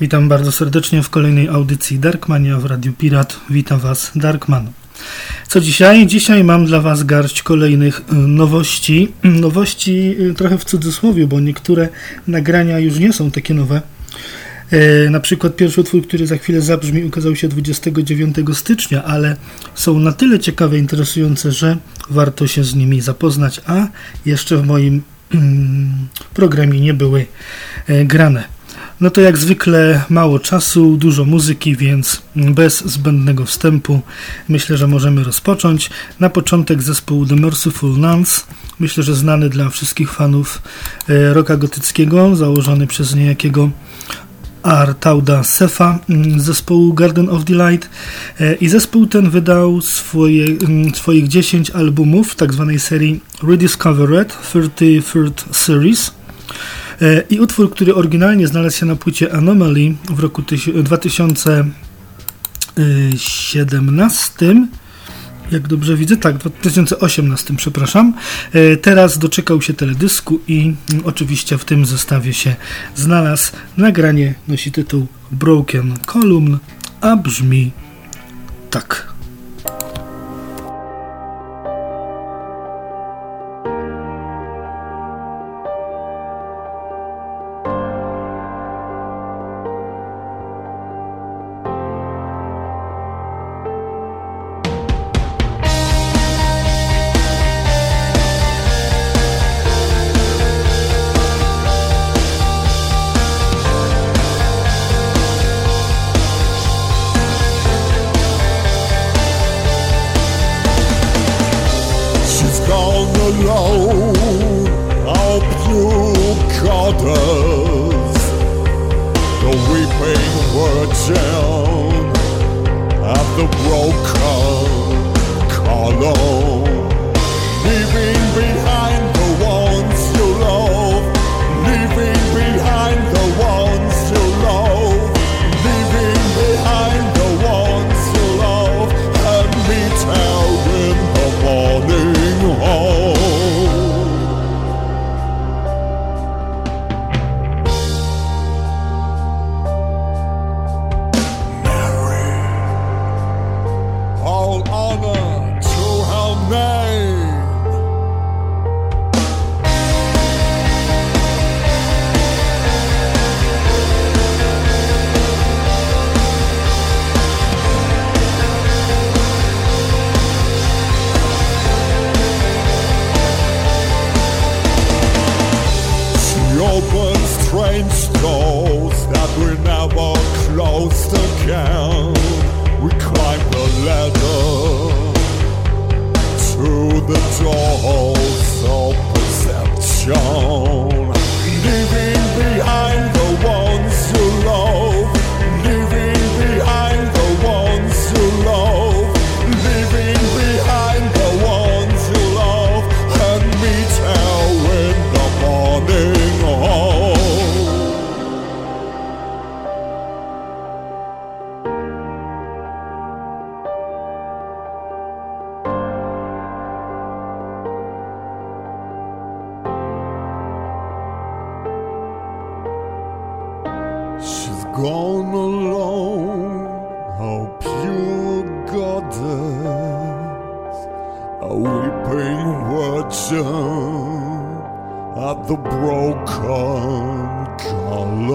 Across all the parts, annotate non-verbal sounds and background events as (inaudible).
Witam bardzo serdecznie w kolejnej audycji Darkmania w Radiu Pirat. Witam Was, Darkman. Co dzisiaj? Dzisiaj mam dla Was garść kolejnych y, nowości. (clears throat) Nowości y, trochę w cudzysłowie, bo niektóre nagrania już nie są takie nowe. Y, na przykład pierwszy utwór, który za chwilę zabrzmi, ukazał się 29 stycznia, ale są na tyle ciekawe, interesujące, że warto się z nimi zapoznać, a jeszcze w moim (clears throat) programie nie były grane. No to jak zwykle mało czasu, dużo muzyki, więc bez zbędnego wstępu myślę, że możemy rozpocząć. Na początek zespół The Merciful Nuns, myślę, że znany dla wszystkich fanów e, rocka gotyckiego, założony przez niejakiego Artauda Sefa z zespołu Garden of Delight e, i zespół ten wydał swoje, swoich 10 albumów w tak zwanej serii Rediscovered 33rd Series I utwór, który oryginalnie znalazł się na płycie Anomaly w roku 2017, jak dobrze widzę, tak, w 2018, przepraszam. E, teraz doczekał się teledysku i mm, oczywiście w tym zestawie się znalazł. Nagranie nosi tytuł Broken Column, a brzmi tak.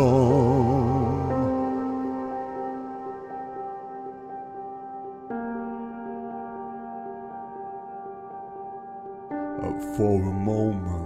Uh, for a moment.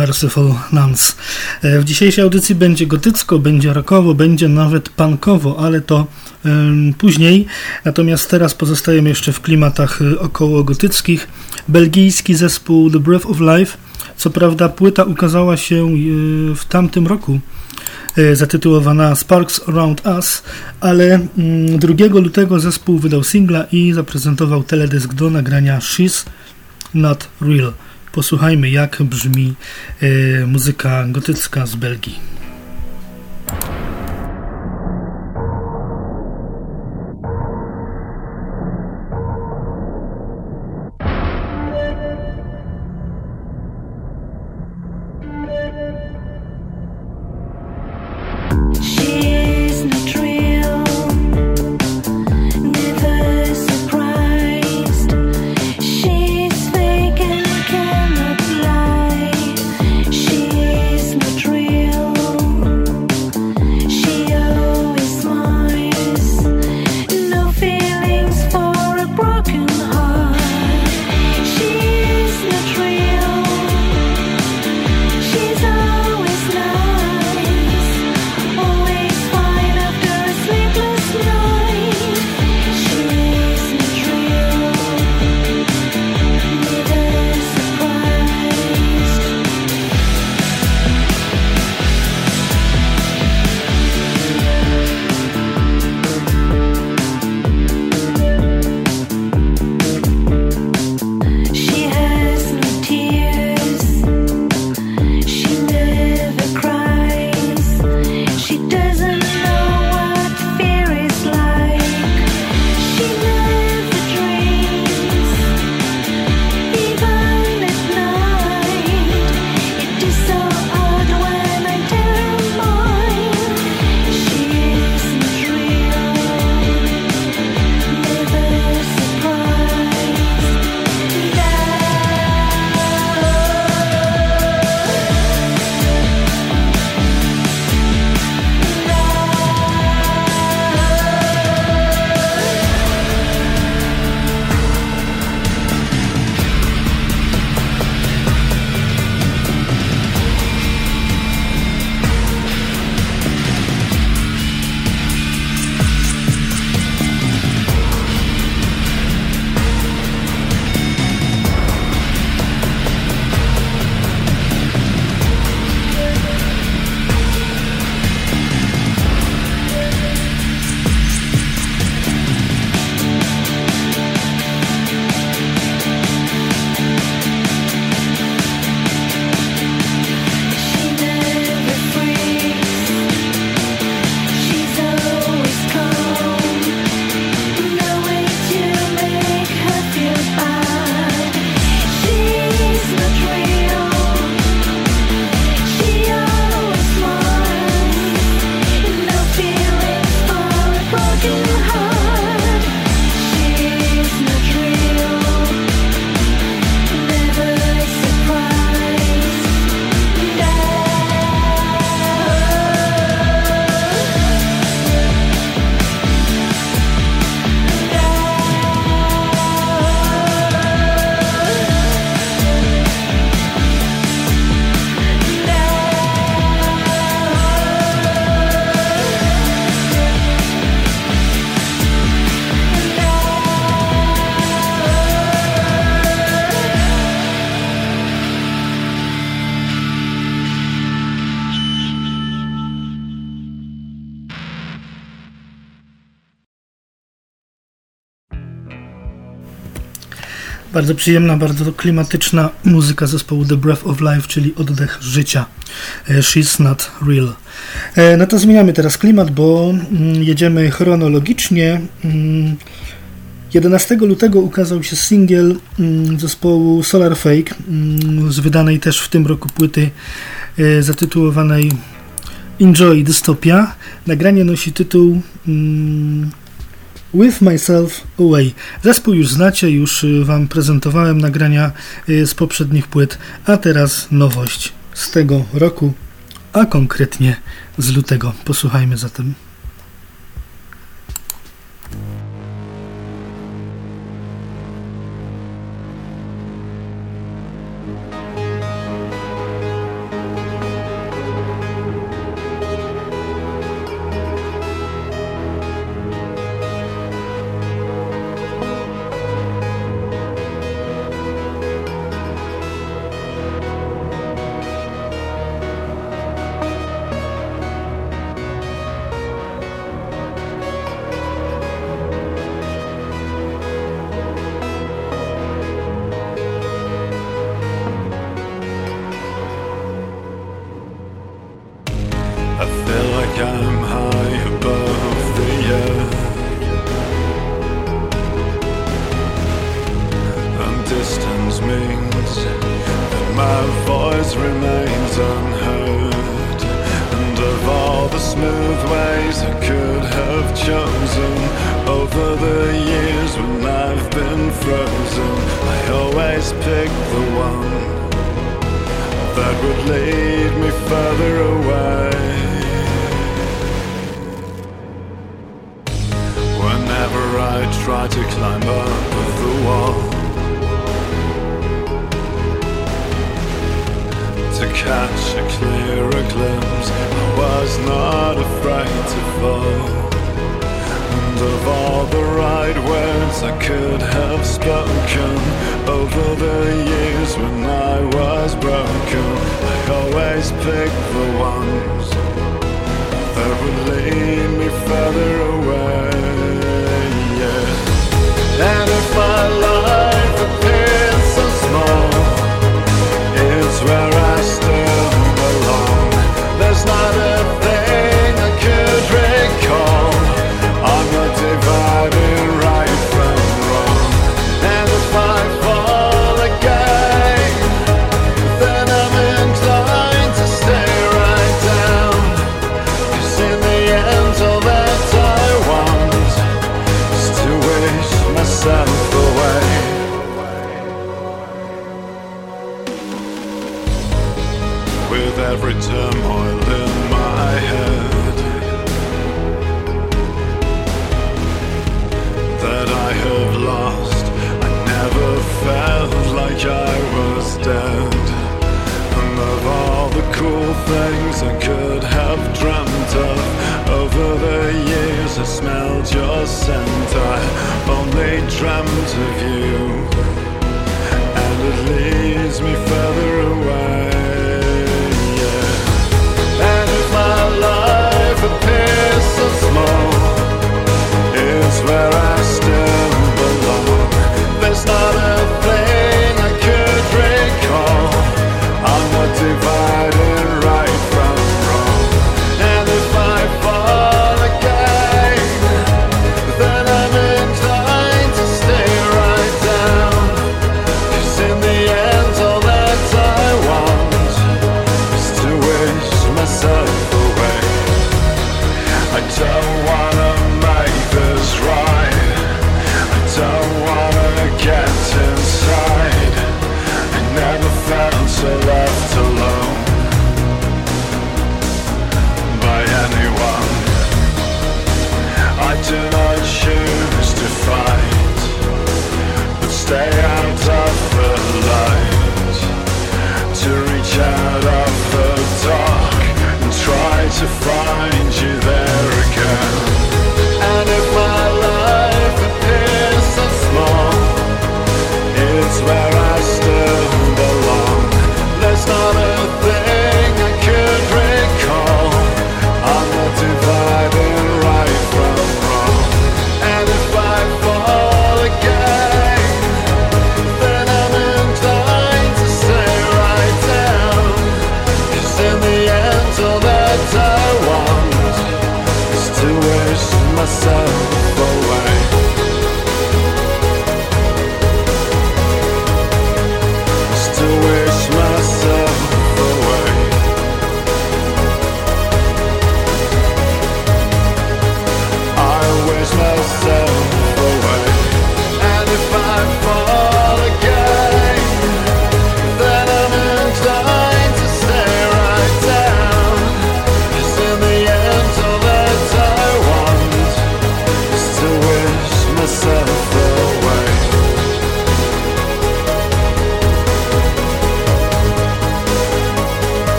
Merciful Nuns. E, w dzisiejszej audycji będzie gotycko, będzie rockowo, będzie nawet punkowo, ale to później. Natomiast teraz pozostajemy jeszcze w klimatach e, około gotyckich. Belgijski zespół The Breath of Life. Co prawda płyta ukazała się e, w tamtym roku zatytułowana Sparks Around Us, ale 2 mm, lutego zespół wydał singla i zaprezentował teledysk do nagrania She's Not Real. Posłuchajmy, jak brzmi e, muzyka gotycka z Belgii. Bardzo przyjemna, bardzo klimatyczna muzyka zespołu The Breath of Life, czyli oddech życia. E, She's Not Real. E, no to zmieniamy teraz klimat, bo mm, jedziemy chronologicznie. 11 mm, lutego ukazał się singiel mm, zespołu Solar Fake z wydanej też w tym roku płyty e, zatytułowanej Enjoy Dystopia. Nagranie nosi tytuł With Myself Away. Zespół już znacie, już y, Wam prezentowałem nagrania y, z poprzednich płyt, a teraz nowość z tego roku, a konkretnie z lutego. Posłuchajmy zatem. cool things I could have dreamt of. Over the years I smelled your scent. I only dreamt of you. And it leads me further away yeah. And if my life appears so small It's where I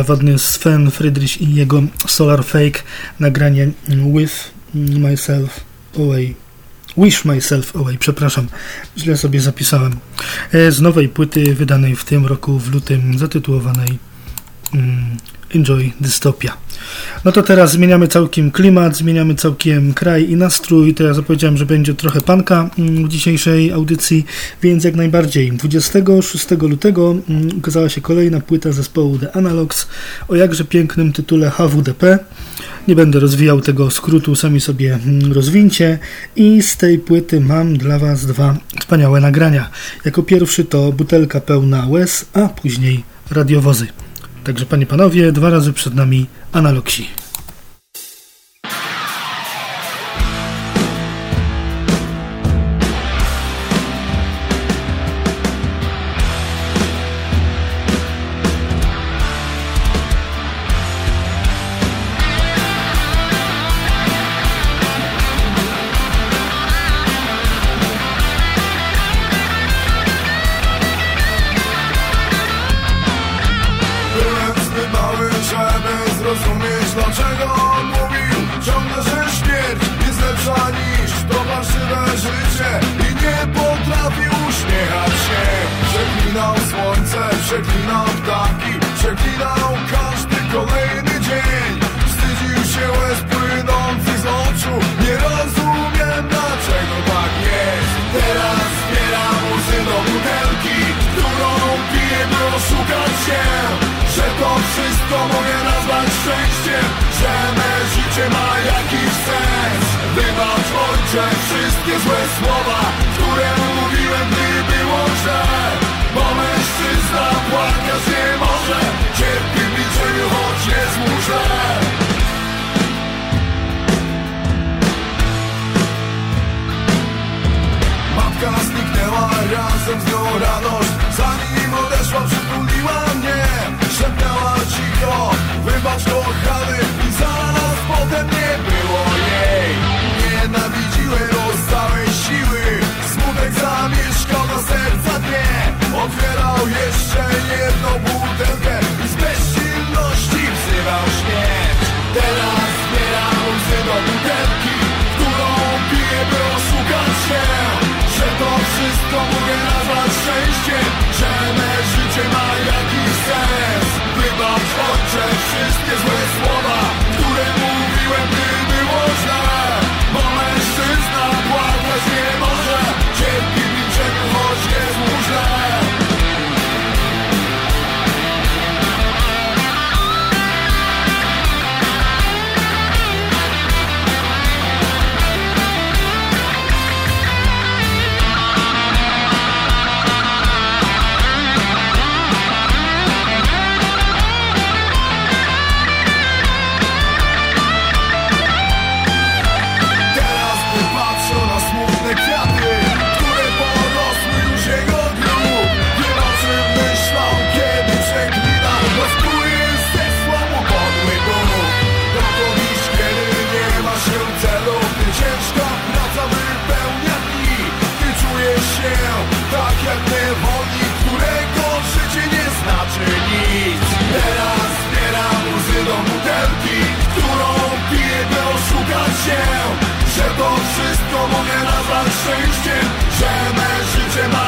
zawodny Sven Friedrich i jego Solar Fake nagranie With Myself Away. Wish Myself Away, przepraszam, źle sobie zapisałem. E, z nowej płyty wydanej w tym roku w lutym zatytułowanej mm, Enjoy Dystopia. No to teraz zmieniamy całkiem klimat, zmieniamy całkiem kraj i nastrój. Ja zapowiedziałem, że będzie trochę panka mm, w dzisiejszej audycji, więc jak najbardziej. 26 lutego mm, ukazała się kolejna płyta zespołu The Analogs o jakże pięknym tytule HWDP. Nie będę rozwijał tego skrótu, sami sobie mm, rozwincie. I z tej płyty mam dla Was dwa wspaniałe nagrania. Jako pierwszy to butelka pełna łez, a później radiowozy. Także panie panowie, dwa razy przed nami się Że to wszystko mogę nazwać szczęściem Że me życie ma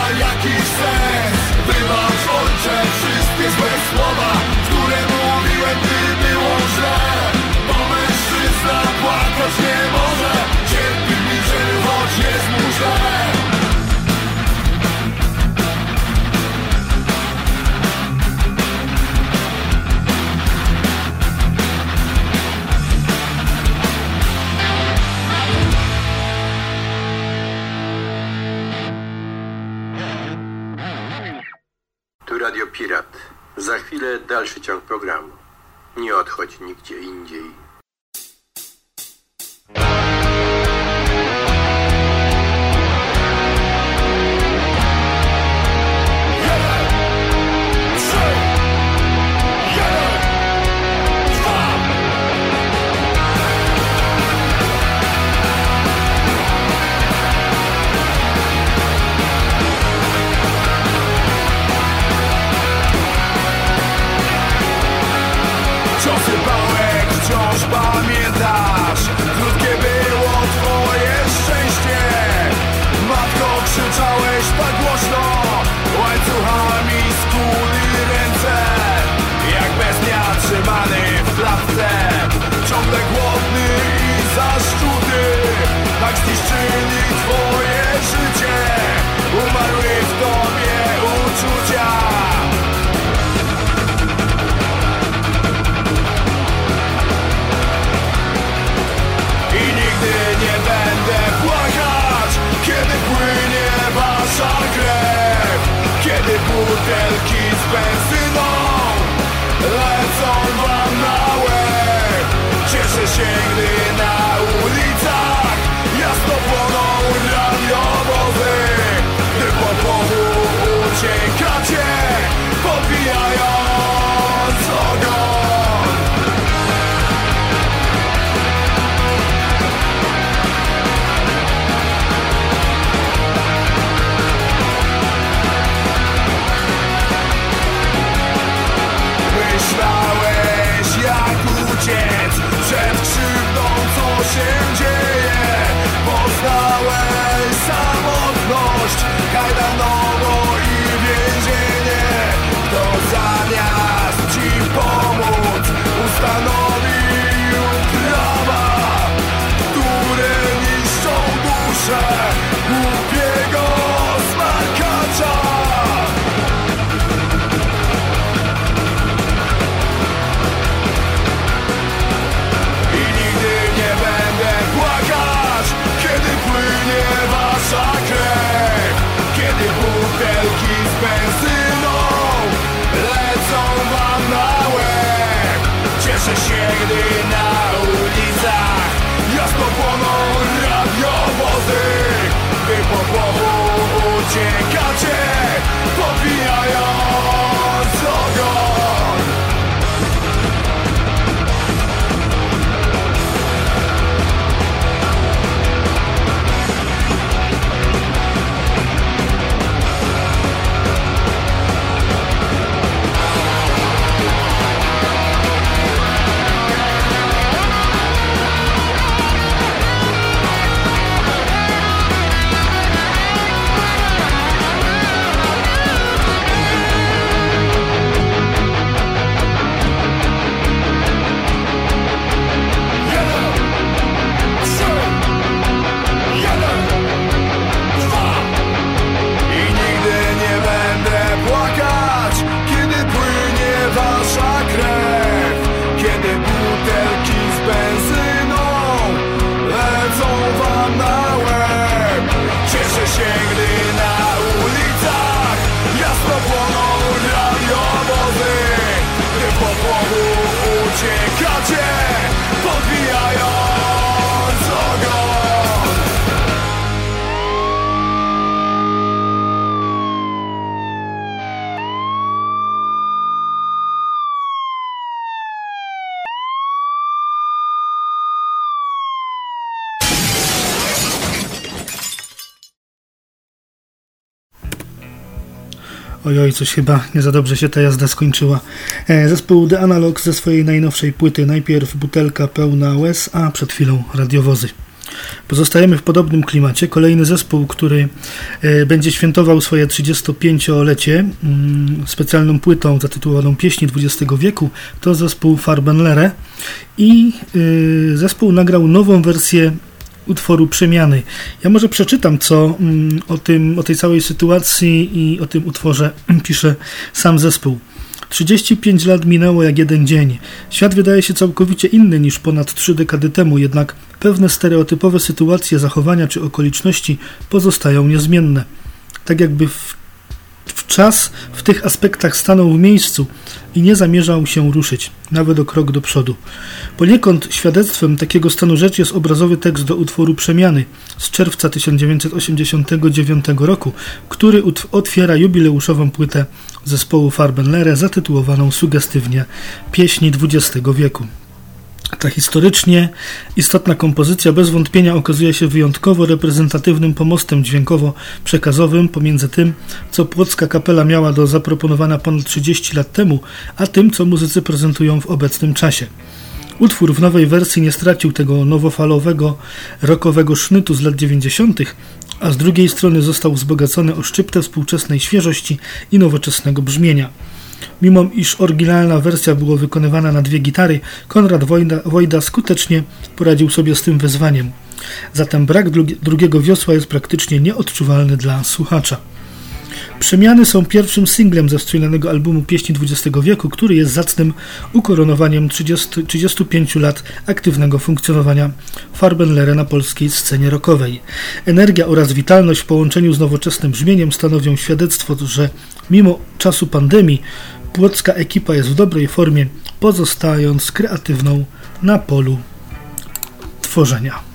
analoksi. Ojoj, coś chyba nie za dobrze się ta jazda skończyła. E, zespół The Analog ze swojej najnowszej płyty. Najpierw butelka pełna łez, a przed chwilą radiowozy. Pozostajemy w podobnym klimacie. Kolejny zespół, który e, będzie świętował swoje 35-lecie mm, specjalną płytą zatytułowaną Pieśni XX wieku, to zespół Farbenlere i e, zespół nagrał nową wersję utworu Przemiany. Ja może przeczytam, co mm, o, tym, o tej całej sytuacji i o tym utworze (clears throat) pisze sam zespół. 35 lat minęło jak jeden dzień. Świat wydaje się całkowicie inny niż ponad trzy dekady temu, jednak pewne stereotypowe sytuacje, zachowania czy okoliczności pozostają niezmienne. Tak jakby w Czas w tych aspektach stanął w miejscu i nie zamierzał się ruszyć, nawet o krok do przodu. Poniekąd świadectwem takiego stanu rzeczy jest obrazowy tekst do utworu Przemiany z czerwca 1989 roku, który otwiera jubileuszową płytę zespołu Farbenlere zatytułowaną sugestywnie Pieśni XX wieku. Ta historycznie istotna kompozycja bez wątpienia okazuje się wyjątkowo reprezentatywnym pomostem dźwiękowo-przekazowym pomiędzy tym, co płocka kapela miała do zaproponowania ponad 30 lat temu, a tym, co muzycy prezentują w obecnym czasie. Utwór w nowej wersji nie stracił tego nowofalowego, rockowego sznytu z lat 90., a z drugiej strony został wzbogacony o szczyptę współczesnej świeżości i nowoczesnego brzmienia. Mimo iż oryginalna wersja była wykonywana na dwie gitary, Konrad Wojda, Wojda skutecznie poradził sobie z tym wyzwaniem. Zatem brak drugiego wiosła jest praktycznie nieodczuwalny dla słuchacza. Przemiany są pierwszym singlem ze strzelonego albumu Pieśni XX wieku, który jest zacnym ukoronowaniem 30, 35 lat aktywnego funkcjonowania Farbenlere na polskiej scenie rockowej. Energia oraz witalność w połączeniu z nowoczesnym brzmieniem stanowią świadectwo, że mimo czasu pandemii płocka ekipa jest w dobrej formie, pozostając kreatywną na polu odtworzenia.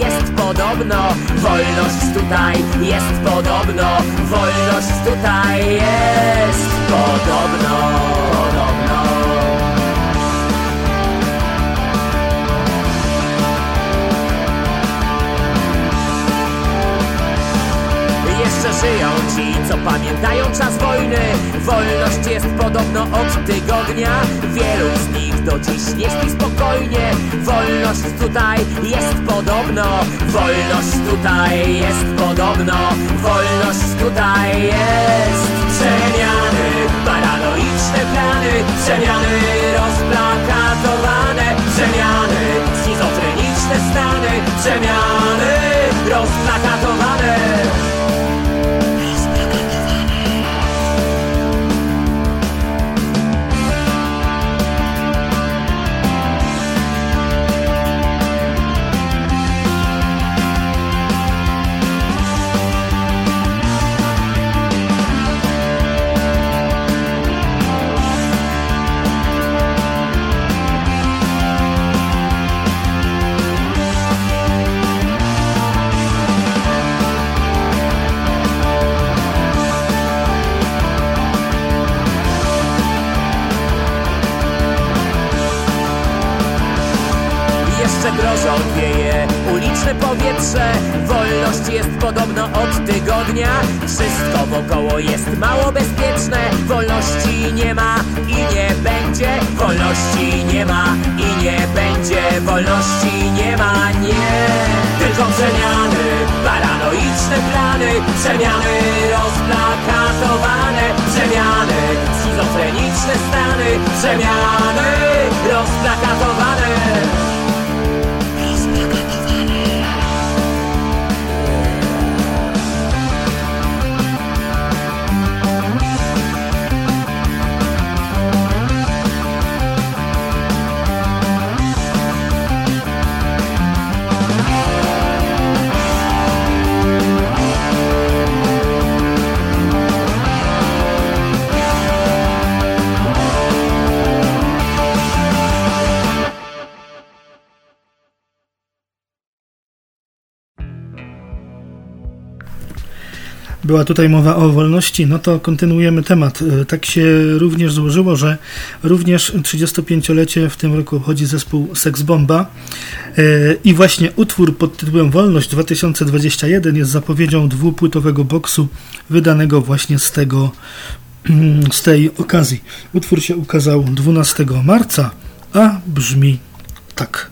Jest podobno. Wolność tutaj jest podobno. Wolność tutaj jest podobno Żyją ci, co pamiętają czas wojny. Wolność jest podobno od tygodnia. Wielu z nich do dziś nie śpi spokojnie. Wolność tutaj jest podobno. Wolność tutaj jest podobno. Wolność tutaj jest. Przemiany, paranoiczne plany. Przemiany rozplakatowane. Przemiany, schizofreniczne stany. Przemiany rozplakatowane powietrze Wolność jest podobno od tygodnia. Wszystko wokoło jest mało bezpieczne. Wolności nie ma i nie będzie. Wolności nie ma i nie będzie. Wolności nie ma, nie. Tylko przemiany, paranoiczne plany. Przemiany rozplakatowane. Przemiany, schizofreniczne stany. Przemiany rozplakatowane była tutaj mowa o wolności, no to kontynuujemy temat. E, tak się również złożyło, że również 35-lecie w tym roku obchodzi zespół Sex Bomba e, i właśnie utwór pod tytułem Wolność 2021 jest zapowiedzią dwupłytowego boksu wydanego właśnie z tego z tej okazji. Utwór się ukazał 12 marca, a brzmi tak.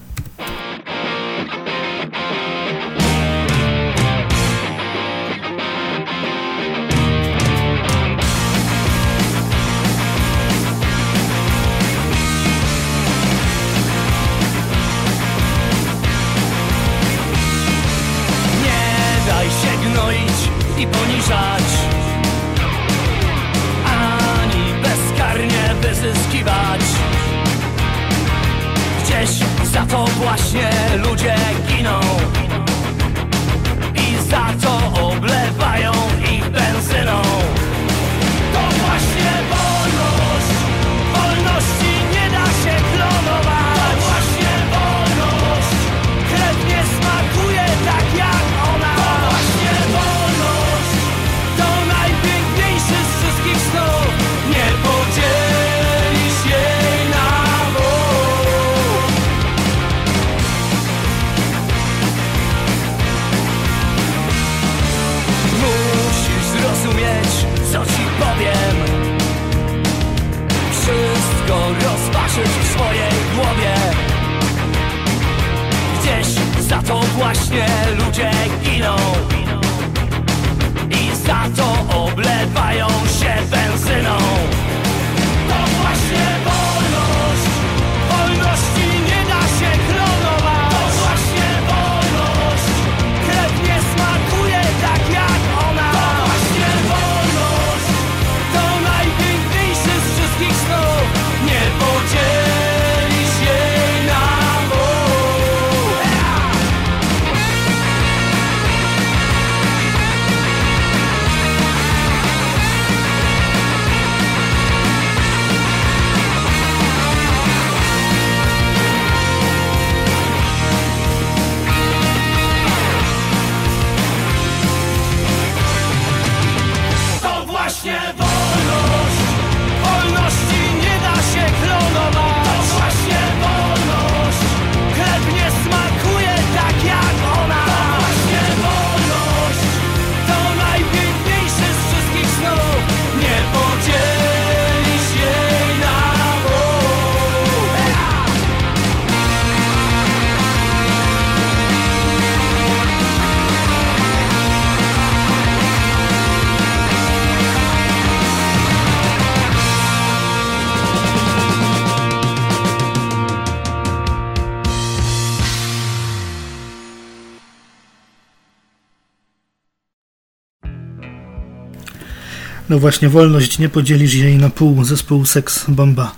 No właśnie, wolność, nie podzielisz jej na pół, zespół Sex Bomba.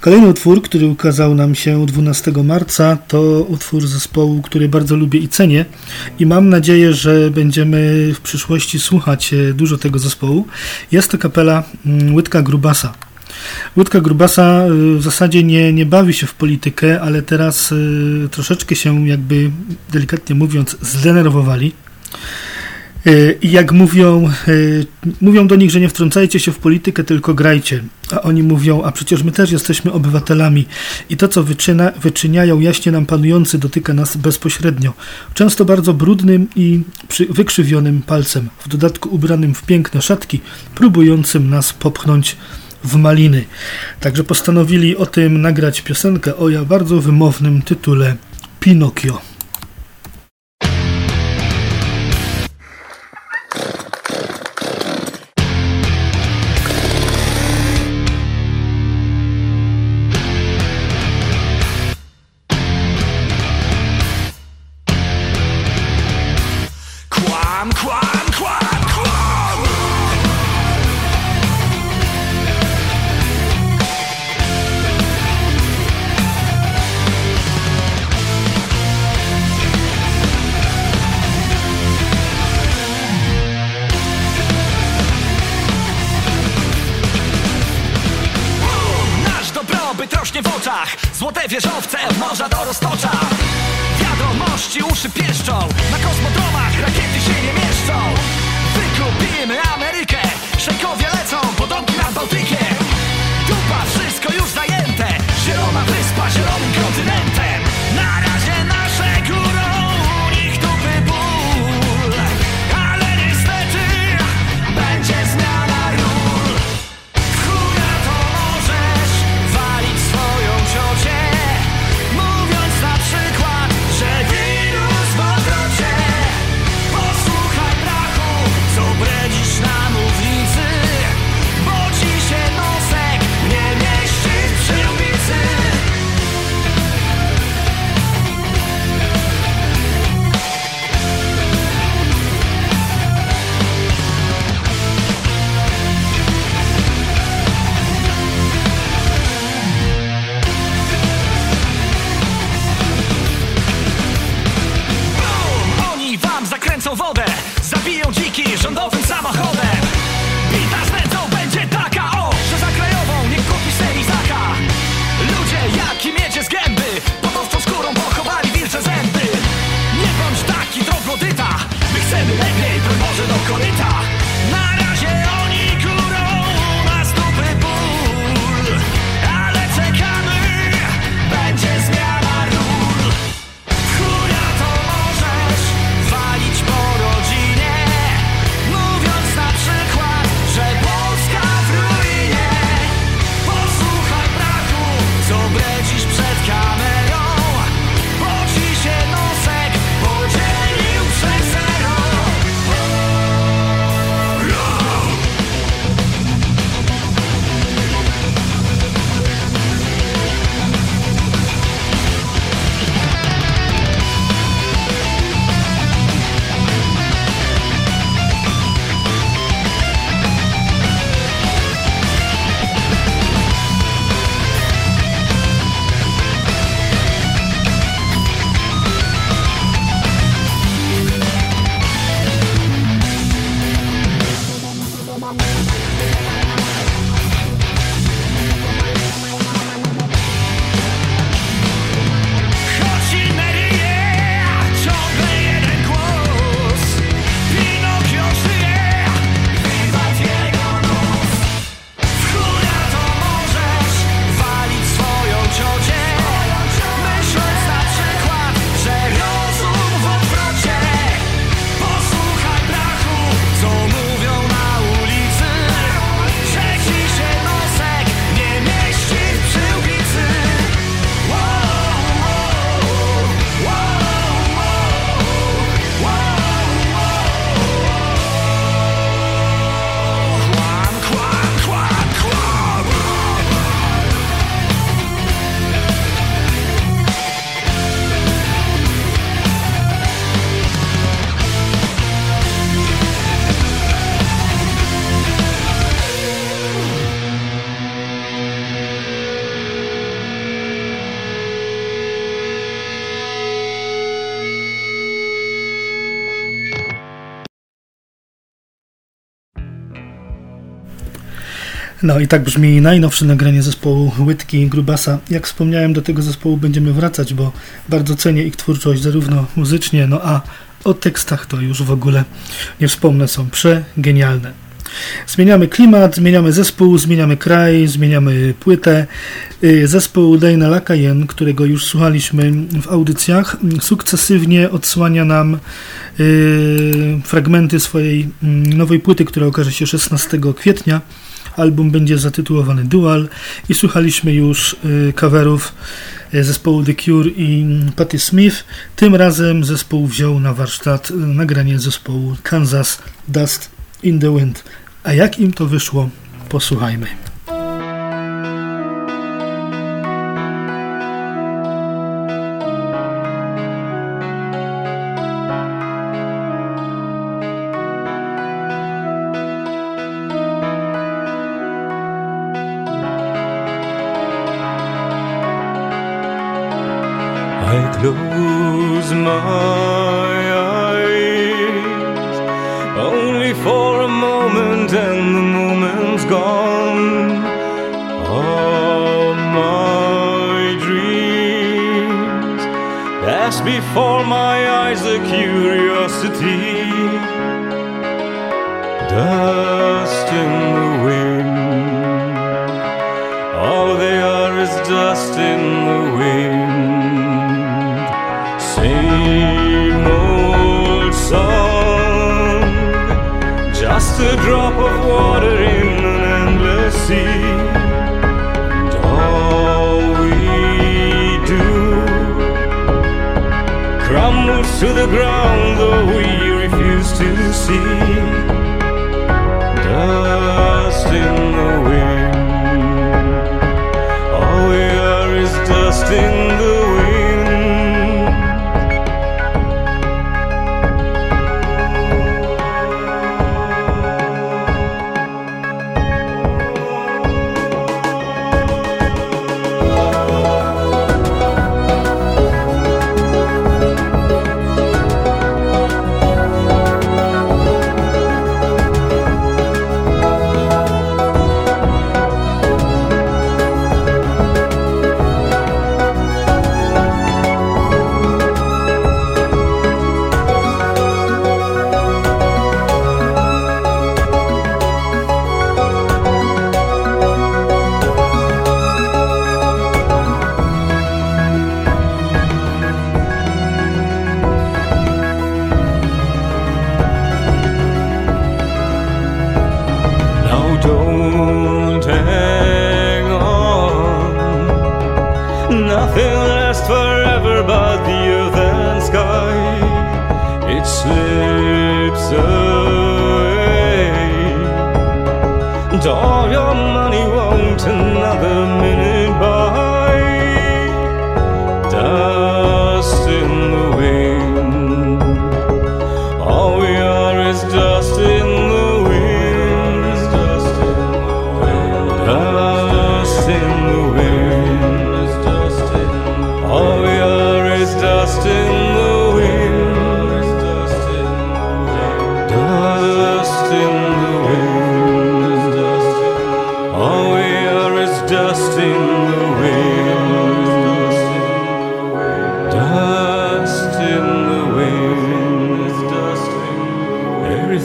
Kolejny utwór, który ukazał nam się 12 marca, to utwór zespołu, który bardzo lubię i cenię i mam nadzieję, że będziemy w przyszłości słuchać e, dużo tego zespołu. Jest to kapela mm, Łydka Grubasa. Łydka Grubasa e, w zasadzie nie, nie bawi się w politykę, ale teraz e, troszeczkę się jakby, delikatnie mówiąc, zdenerwowali. E, I jak mówią, e, mówią do nich, że nie wtrącajcie się w politykę, tylko grajcie. A oni mówią, a przecież my też jesteśmy obywatelami i to, co wyczyna, wyczyniają jaśnie nam panujący, dotyka nas bezpośrednio. Często bardzo brudnym i wykrzywionym palcem, w dodatku ubranym w piękne szatki, próbującym nas popchnąć w maliny. Także postanowili o tym nagrać piosenkę o ja bardzo wymownym tytule Pinokio. No i tak brzmi najnowsze nagranie zespołu Łydki Grubasa. Jak wspomniałem, do tego zespołu będziemy wracać, bo bardzo cenię ich twórczość zarówno muzycznie, no a o tekstach to już w ogóle nie wspomnę, są przegenialne. Zmieniamy klimat, zmieniamy zespół, zmieniamy kraj, zmieniamy płytę. Y, zespół Dana Lakajen, którego już słuchaliśmy w audycjach, sukcesywnie odsłania nam y, fragmenty swojej mm, nowej płyty, która okaże się 16 kwietnia. Album będzie zatytułowany Dual i słuchaliśmy już y, coverów zespołu The Cure i Patti Smith. Tym razem zespół wziął na warsztat nagranie zespołu Kansas Dust in the Wind. A jak im to wyszło, posłuchajmy.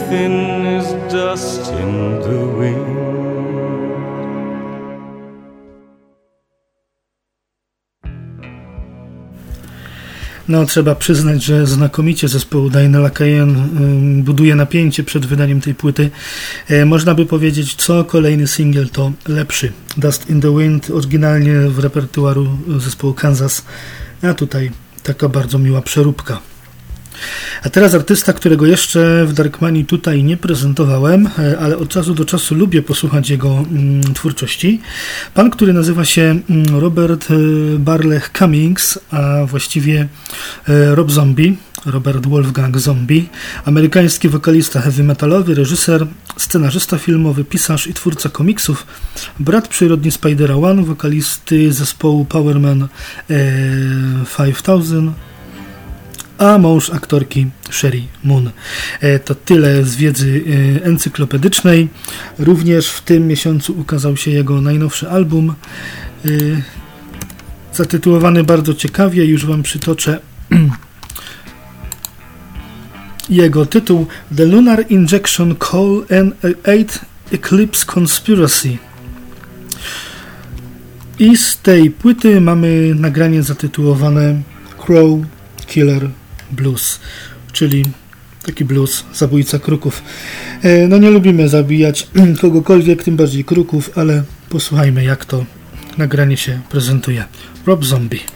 Dust in the wind. No, trzeba przyznać, że znakomicie zespoł Dana Lakajen ym, buduje napięcie przed wydaniem tej płyty. E, można by powiedzieć, co kolejny singiel to lepszy. Dust in the Wind oryginalnie w repertuaru zespołu Kansas, a tutaj taka bardzo miła przeróbka. A teraz artysta, którego jeszcze w Darkmanii tutaj nie prezentowałem, e, ale od czasu do czasu lubię posłuchać jego mm, twórczości. Pan, który nazywa się mm, Robert e, Barlech Cummings, a właściwie e, Rob Zombie, Robert Wolfgang Zombie, amerykański wokalista heavy metalowy, reżyser, scenarzysta filmowy, pisarz i twórca komiksów, brat przyrodni Spidera One, wokalisty zespołu Powerman e, 5000, a mąż aktorki Sherry Moon. E, to tyle z wiedzy e, encyklopedycznej. Również w tym miesiącu ukazał się jego najnowszy album, e, zatytułowany bardzo ciekawie, już Wam przytoczę (clears throat) jego tytuł The Lunar Injection Call and Eight Eclipse Conspiracy. I z tej płyty mamy nagranie zatytułowane Crow Killer Blues, czyli taki blues, zabójca kruków. E, no nie lubimy zabijać (clears throat) kogokolwiek, tym bardziej kruków, ale posłuchajmy jak to nagranie się prezentuje. Rob Zombie.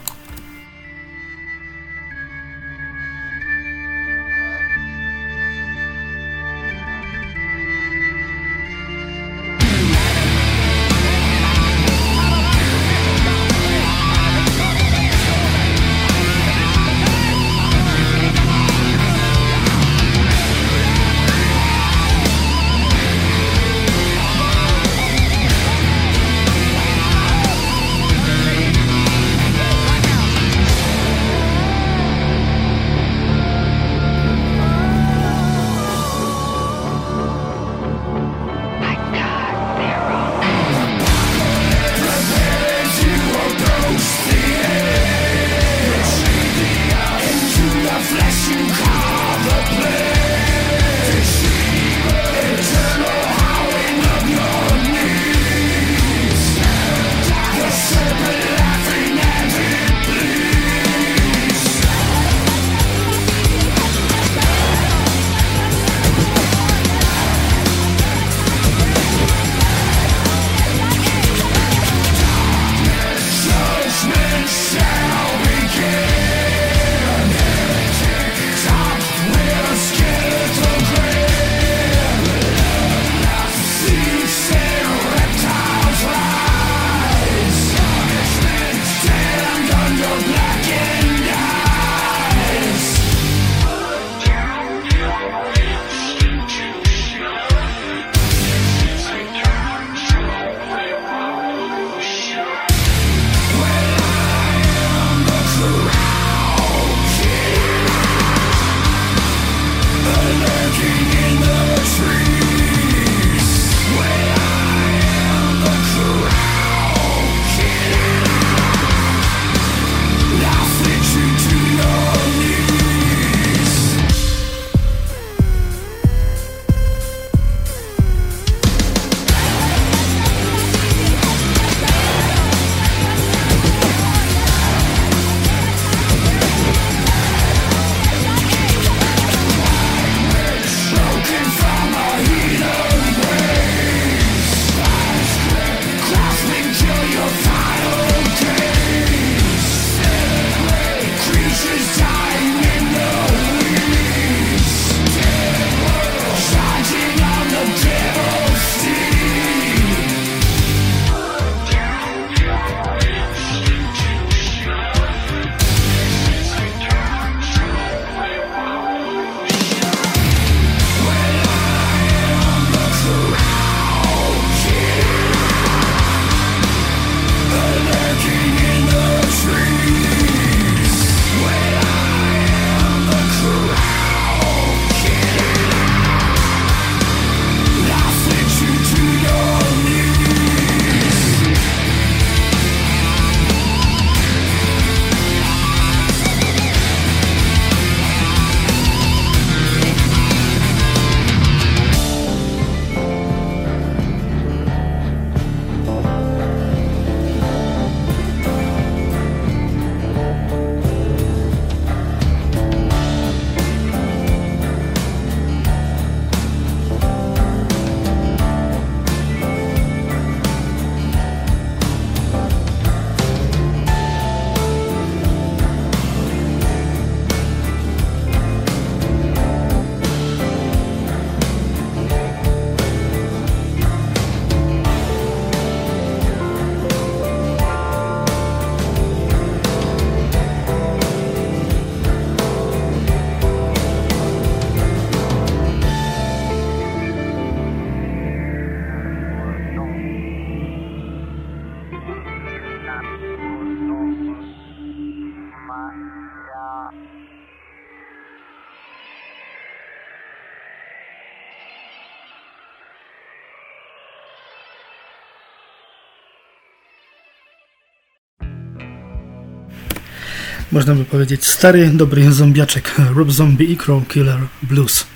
Można by powiedzieć, stary, dobry zombiaczek (laughs) Rob Zombie i Crow Killer Blues.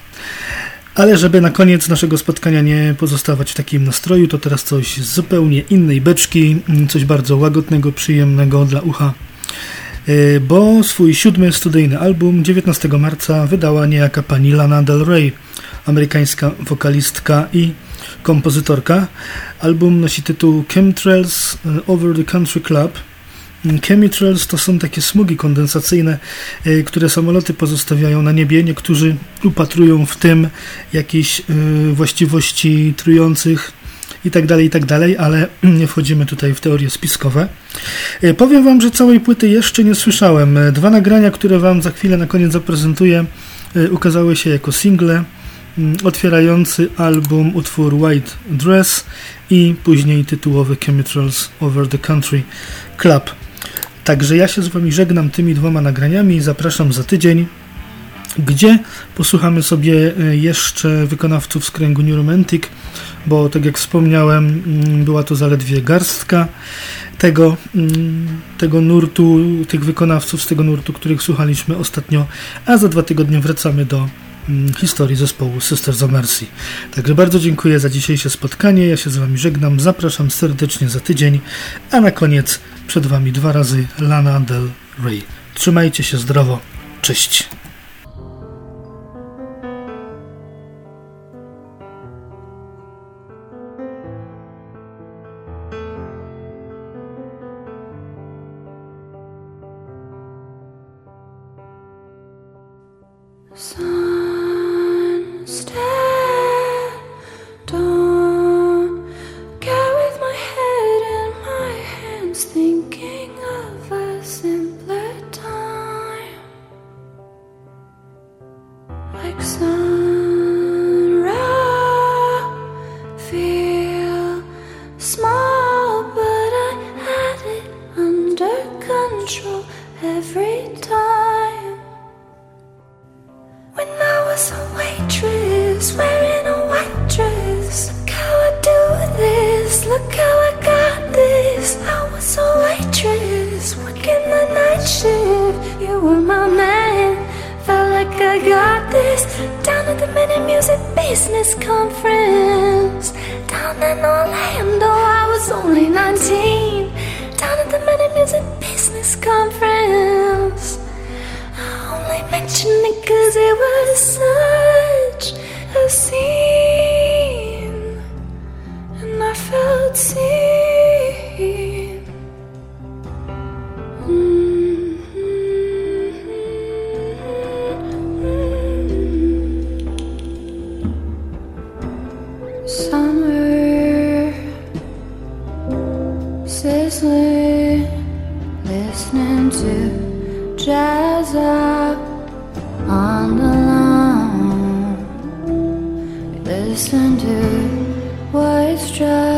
Ale żeby na koniec naszego spotkania nie pozostawać w takim nastroju, to teraz coś zupełnie innej beczki, coś bardzo łagodnego, przyjemnego dla ucha. E, bo swój siódmy studyjny album 19 marca wydała niejaka pani Lana Del Rey, amerykańska wokalistka i kompozytorka. Album nosi tytuł Chemtrails e, Over the Country Club – Chemtrails to są takie smugi kondensacyjne, e, które samoloty pozostawiają na niebie. Niektórzy upatrują w tym jakieś e, właściwości trujących i tak dalej, i tak dalej, ale (clears throat) nie wchodzimy tutaj w teorie spiskowe. E, powiem Wam, że całej płyty jeszcze nie słyszałem. Dwa nagrania, które Wam za chwilę na koniec zaprezentuję, ukazały się jako single otwierający album utwór White Dress i później tytułowy Chemtrails Over the Country Club. Także ja się z Wami żegnam tymi dwoma nagraniami i zapraszam za tydzień, gdzie posłuchamy sobie e, jeszcze wykonawców z kręgu New Romantic, bo tak jak wspomniałem, mm, była to zaledwie garstka tego, mm, tego nurtu, tych wykonawców z tego nurtu, których słuchaliśmy ostatnio, a za dwa tygodnie wracamy do historii zespołu Sisters of Mercy. Także bardzo dziękuję za dzisiejsze spotkanie. Ja się z Wami żegnam. Zapraszam serdecznie za tydzień, a na koniec przed Wami dwa razy Lana Del Rey. Trzymajcie się zdrowo. Cześć. Listening to jazz up on the lawn. Listen to voice jazz.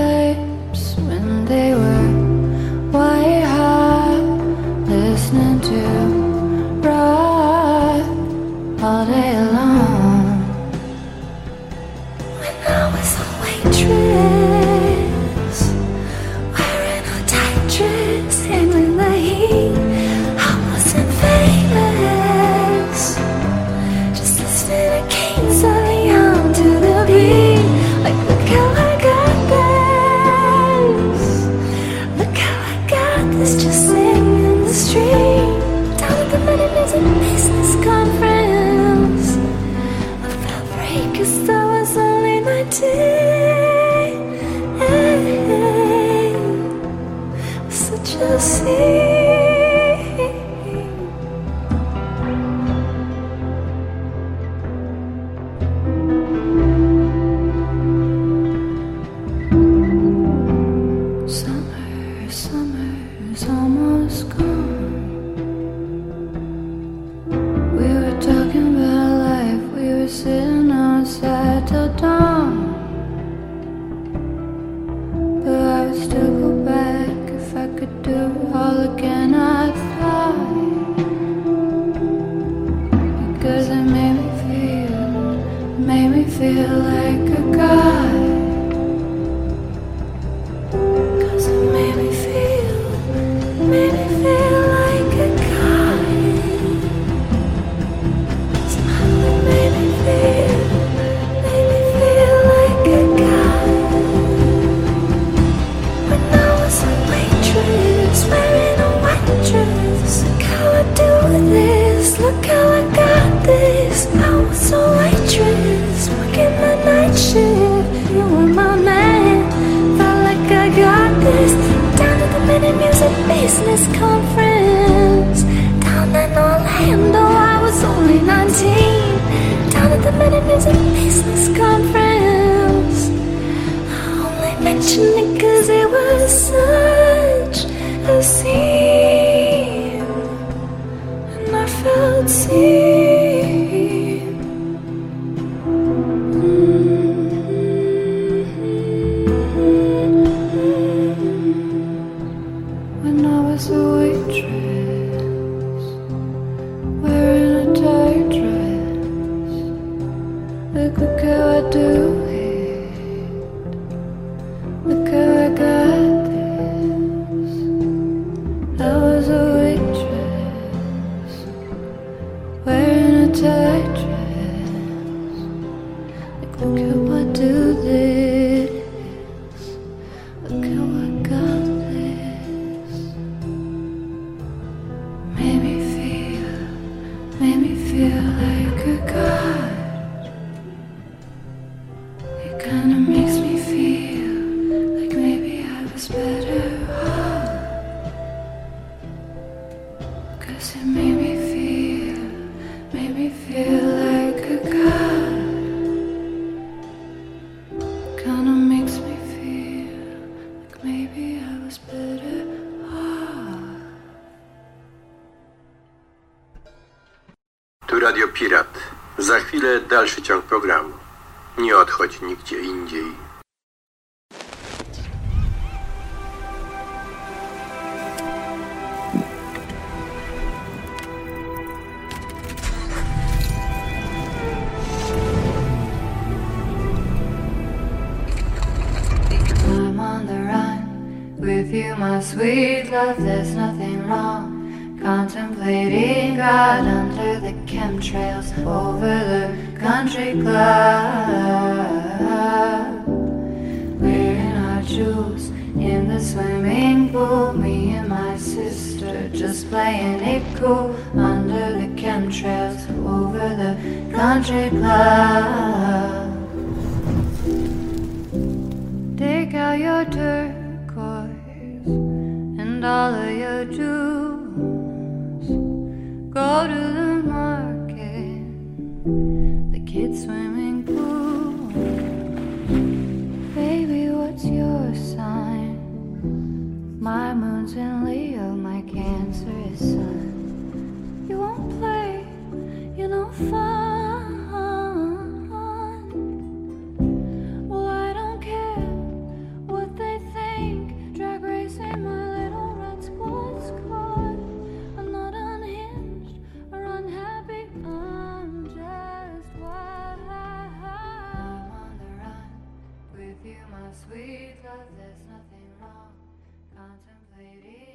Radio Pirat. Za chwilę dalszy ciąg programu. Nie odchodź nigdzie indziej. With you, my sweet love, there's nothing wrong. Contemplating God. chemtrails over the country club. Wearing our jewels in the swimming pool. Me and my sister just playing it cool under the chemtrails over the country club. Take out your turquoise and all of your jewels. Go to the Lady